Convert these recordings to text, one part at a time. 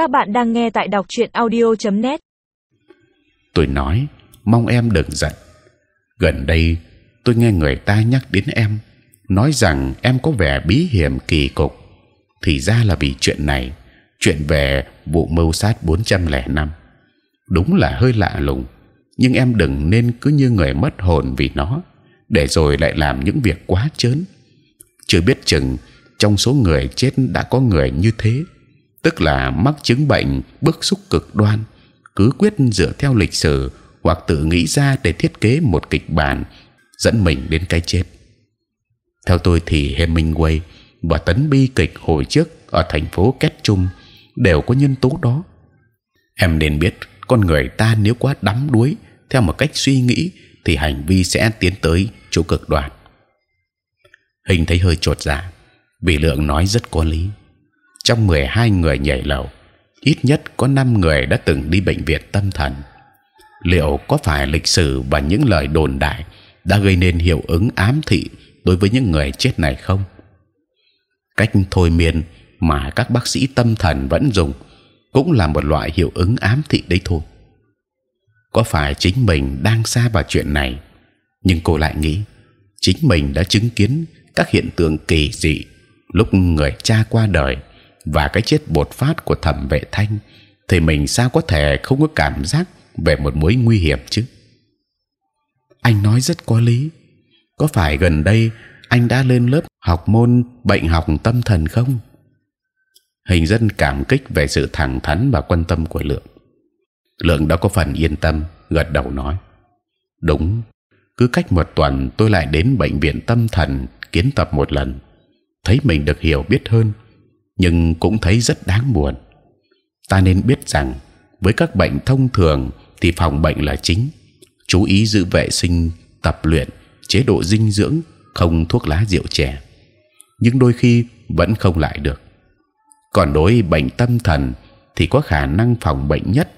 Các bạn đang nghe tại đọc truyện audio.net. Tôi nói, mong em đừng giận. Gần đây, tôi nghe người ta nhắc đến em, nói rằng em có vẻ bí hiểm kỳ cục. Thì ra là vì chuyện này, chuyện về vụ mưu sát 405 đúng là hơi lạ lùng. Nhưng em đừng nên cứ như người mất hồn vì nó, để rồi lại làm những việc quá chớn. Chưa biết chừng trong số người chết đã có người như thế tức là mắc chứng bệnh bức xúc cực đoan, cứ quyết dựa theo lịch sử hoặc tự nghĩ ra để thiết kế một kịch bản dẫn mình đến cái chết. Theo tôi thì Hemingway và tấn bi kịch hồi trước ở thành phố Ketchum đều có nhân tố đó. Em nên biết con người ta nếu quá đắm đuối theo một cách suy nghĩ thì hành vi sẽ tiến tới chỗ cực đoan. Hình thấy hơi trột dạ vì lượng nói rất có lý trong 12 người nhảy lầu, ít nhất có 5 người đã từng đi bệnh viện tâm thần. Liệu có phải lịch sử và những lời đồn đại đã gây nên hiệu ứng ám thị đối với những người chết này không? Cách thôi miên mà các bác sĩ tâm thần vẫn dùng cũng là một loại hiệu ứng ám thị đấy thôi. Có phải chính mình đang xa vào chuyện này? Nhưng cô lại nghĩ, chính mình đã chứng kiến các hiện tượng kỳ dị lúc người cha qua đời và cái chết bột phát của thẩm vệ thanh, thì mình sao có thể không có cảm giác về một mối nguy hiểm chứ? Anh nói rất có lý. Có phải gần đây anh đã lên lớp học môn bệnh học tâm thần không? Hình dân cảm kích về sự thẳng thắn và quan tâm của lượng. Lượng đã có phần yên tâm, gật đầu nói. Đúng, cứ cách một tuần tôi lại đến bệnh viện tâm thần kiến tập một lần. Thấy mình được hiểu biết hơn nhưng cũng thấy rất đáng buồn. Ta nên biết rằng với các bệnh thông thường thì phòng bệnh là chính, chú ý giữ vệ sinh, tập luyện, chế độ dinh dưỡng, không thuốc lá rượu chè. Nhưng đôi khi vẫn không lại được. Còn đối bệnh tâm thần thì có khả năng phòng bệnh nhất,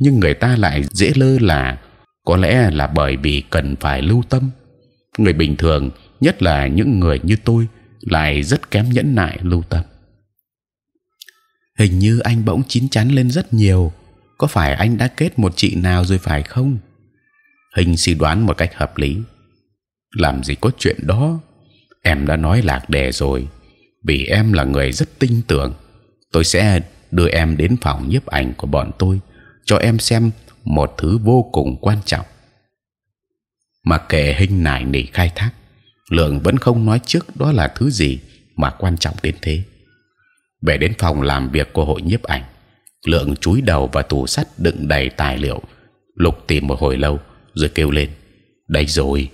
nhưng người ta lại dễ lơ là. Có lẽ là bởi vì cần phải lưu tâm. Người bình thường, nhất là những người như tôi, lại rất kém nhẫn nại lưu tâm hình như anh bỗng chín chắn lên rất nhiều. Có phải anh đã kết một chị nào rồi phải không? Hình suy đoán một cách hợp lý. Làm gì có chuyện đó? Em đã nói lạc đề rồi. Vì em là người rất tin tưởng. Tôi sẽ đưa em đến phòng nhiếp ảnh của bọn tôi, cho em xem một thứ vô cùng quan trọng. Mà kệ hình nải nỉ khai thác, lượng vẫn không nói trước đó là thứ gì mà quan trọng đến thế về đến phòng làm việc của hội nhiếp ảnh, lượng chúi đầu vào tủ sắt đựng đầy tài liệu. Lục tìm một hồi lâu, rồi kêu lên, đây rồi.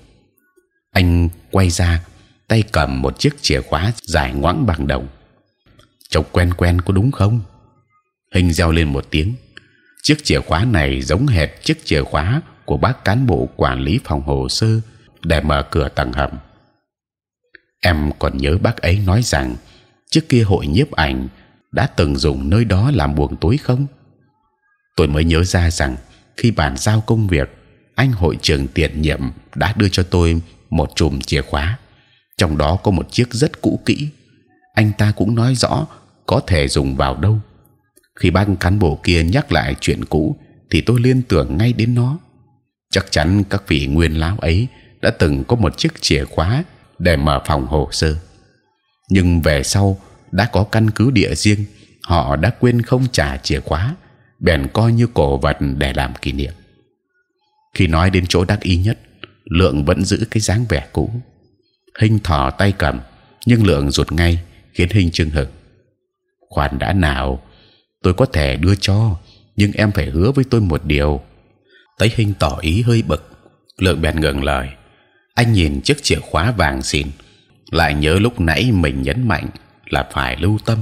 Anh quay ra, tay cầm một chiếc chìa khóa dài ngoãng bằng đồng. Trông quen quen có đúng không? Hình reo lên một tiếng. Chiếc chìa khóa này giống hệt chiếc chìa khóa của bác cán bộ quản lý phòng hồ sơ để mở cửa tầng hầm. Em còn nhớ bác ấy nói rằng trước kia hội nhiếp ảnh đã từng dùng nơi đó làm buồng tối không? Tôi mới nhớ ra rằng khi bàn giao công việc, anh hội trưởng tiền nhiệm đã đưa cho tôi một chùm chìa khóa, trong đó có một chiếc rất cũ kỹ. Anh ta cũng nói rõ có thể dùng vào đâu. Khi ban cán bộ kia nhắc lại chuyện cũ, thì tôi liên tưởng ngay đến nó. Chắc chắn các vị nguyên lão ấy đã từng có một chiếc chìa khóa để mở phòng hồ sơ nhưng về sau, đã có căn cứ địa riêng, họ đã quên không trả chìa khóa, bèn coi như cổ vật để làm kỷ niệm. Khi nói đến chỗ đắc ý nhất, lượng vẫn giữ cái dáng vẻ cũ. Hình thò tay cầm, nhưng lượng rụt ngay, khiến hình chưng hực. Khoan đã nào, tôi có thể đưa cho, nhưng em phải hứa với tôi một điều. Thấy hình tỏ ý hơi bực, lượng bèn ngừng lời. Anh nhìn chiếc chìa khóa vàng xịn lại nhớ lúc nãy mình nhấn mạnh là phải lưu tâm.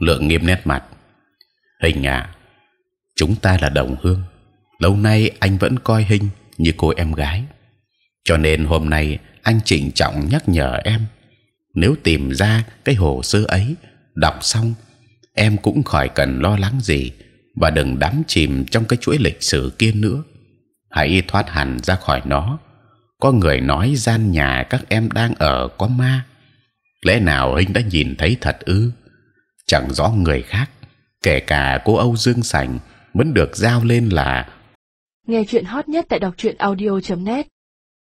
Lượng nghiêm nét mặt. Hình à chúng ta là đồng hương. Lâu nay anh vẫn coi hình như cô em gái. Cho nên hôm nay anh trịnh trọng nhắc nhở em. Nếu tìm ra cái hồ sơ ấy, đọc xong, em cũng khỏi cần lo lắng gì và đừng đắm chìm trong cái chuỗi lịch sử kia nữa. Hãy thoát hẳn ra khỏi nó có người nói gian nhà các em đang ở có ma. Lẽ nào anh đã nhìn thấy thật ư? Chẳng rõ người khác, kể cả cô Âu Dương Sành, vẫn được giao lên là Nghe chuyện hot nhất tại đọc truyện audio.net